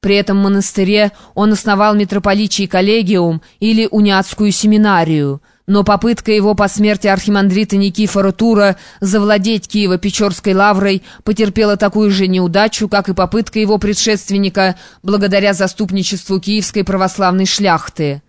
При этом монастыре он основал митрополичий коллегиум или униатскую семинарию, но попытка его по смерти архимандрита Никифора Тура завладеть Киево-Печорской лаврой потерпела такую же неудачу, как и попытка его предшественника благодаря заступничеству киевской православной шляхты.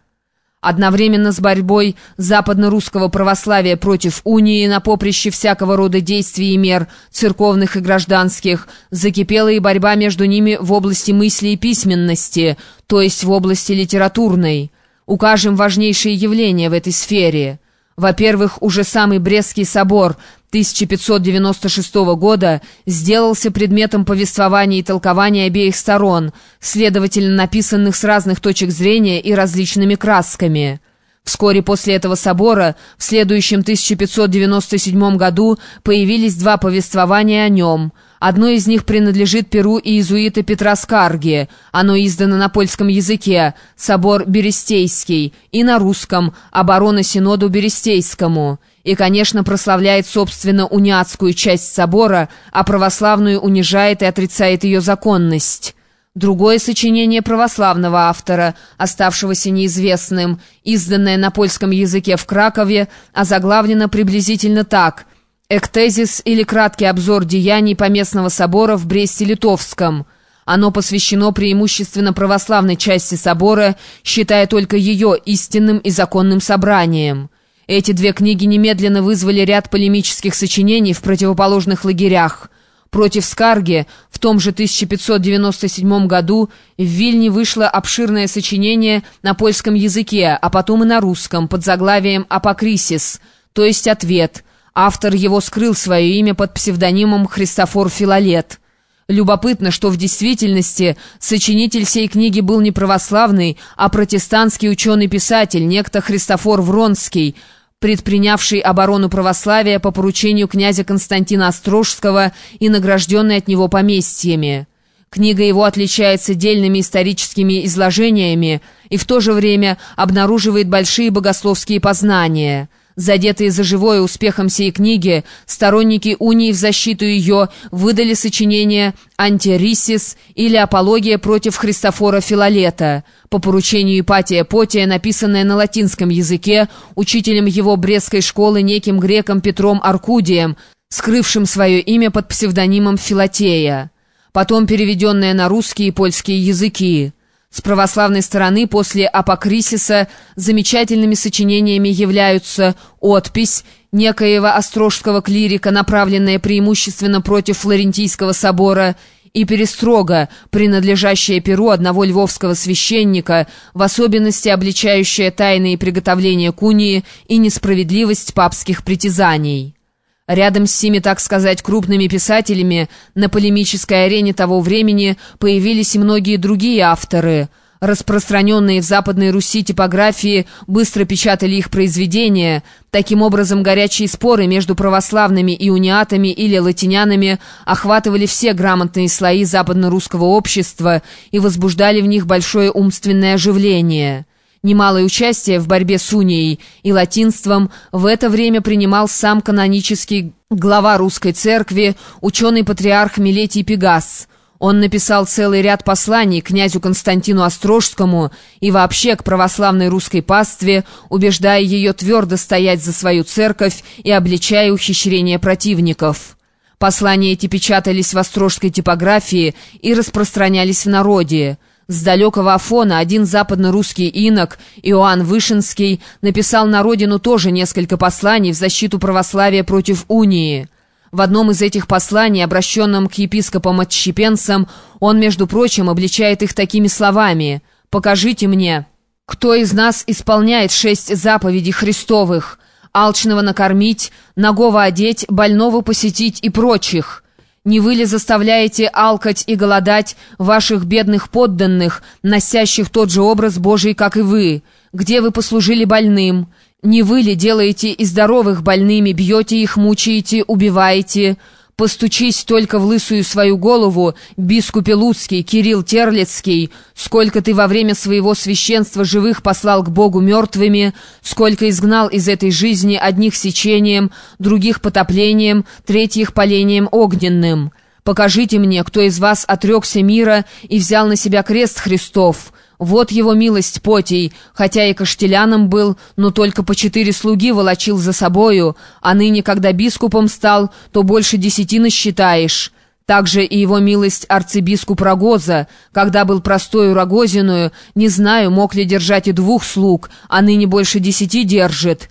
Одновременно с борьбой западно-русского православия против унии на поприще всякого рода действий и мер, церковных и гражданских, закипела и борьба между ними в области мысли и письменности, то есть в области литературной. Укажем важнейшие явления в этой сфере. Во-первых, уже самый Брестский собор 1596 года сделался предметом повествования и толкования обеих сторон, следовательно, написанных с разных точек зрения и различными красками. Вскоре после этого собора, в следующем 1597 году, появились два повествования о нем – Одно из них принадлежит перу иезуита Петра Скарги. Оно издано на польском языке, собор Берестейский, и на русском, оборона Синоду Берестейскому. И, конечно, прославляет, собственно, униатскую часть собора, а православную унижает и отрицает ее законность. Другое сочинение православного автора, оставшегося неизвестным, изданное на польском языке в Кракове, озаглавлено приблизительно так – Эктезис или краткий обзор деяний Поместного собора в Бресте-Литовском. Оно посвящено преимущественно православной части собора, считая только ее истинным и законным собранием. Эти две книги немедленно вызвали ряд полемических сочинений в противоположных лагерях. Против Скарги в том же 1597 году в Вильне вышло обширное сочинение на польском языке, а потом и на русском под заглавием «Апокрисис», то есть «Ответ», Автор его скрыл свое имя под псевдонимом Христофор Филолет. Любопытно, что в действительности сочинитель сей книги был не православный, а протестантский ученый-писатель, некто Христофор Вронский, предпринявший оборону православия по поручению князя Константина Острожского и награжденный от него поместьями. Книга его отличается дельными историческими изложениями и в то же время обнаруживает большие богословские познания – Задетые за живое успехом сей книги, сторонники унии в защиту ее выдали сочинение «Антирисис» или «Апология против Христофора Филолета», по поручению Ипатия Потия, написанное на латинском языке, учителем его Брестской школы неким греком Петром Аркудием, скрывшим свое имя под псевдонимом Филатея, потом переведенное на русский и польские языки. С православной стороны после апокрисиса замечательными сочинениями являются отпись некоего острожского клирика, направленная преимущественно против Флорентийского собора, и перестрога, принадлежащая перу одного львовского священника, в особенности обличающая тайные приготовления кунии и несправедливость папских притязаний. Рядом с сими, так сказать, крупными писателями на полемической арене того времени появились и многие другие авторы. Распространенные в Западной Руси типографии быстро печатали их произведения. Таким образом, горячие споры между православными и униатами или латинянами охватывали все грамотные слои западно-русского общества и возбуждали в них большое умственное оживление. Немалое участие в борьбе с унией и латинством в это время принимал сам канонический глава русской церкви, ученый-патриарх Милетий Пегас. Он написал целый ряд посланий князю Константину Острожскому и вообще к православной русской пастве, убеждая ее твердо стоять за свою церковь и обличая ухищрения противников. Послания эти печатались в острожской типографии и распространялись в народе. С далекого Афона один западно-русский инок, Иоанн Вышинский, написал на родину тоже несколько посланий в защиту православия против унии. В одном из этих посланий, обращенном к епископам-отщепенцам, он, между прочим, обличает их такими словами «Покажите мне, кто из нас исполняет шесть заповедей Христовых, алчного накормить, нагого одеть, больного посетить и прочих». Не вы ли заставляете алкать и голодать ваших бедных подданных, носящих тот же образ Божий, как и вы? Где вы послужили больным? Не вы ли делаете и здоровых больными, бьете их, мучаете, убиваете?» Постучись только в лысую свою голову, бискупе Луцкий, Кирилл Терлицкий, сколько ты во время своего священства живых послал к Богу мертвыми, сколько изгнал из этой жизни одних сечением, других потоплением, третьих палением огненным. Покажите мне, кто из вас отрекся мира и взял на себя крест Христов. Вот его милость Потий, хотя и каштеляном был, но только по четыре слуги волочил за собою, а ныне, когда бискупом стал, то больше десятины считаешь». Также и его милость арцибискуп Рогоза, когда был простою Рогозиную, не знаю, мог ли держать и двух слуг, а ныне больше десяти держит».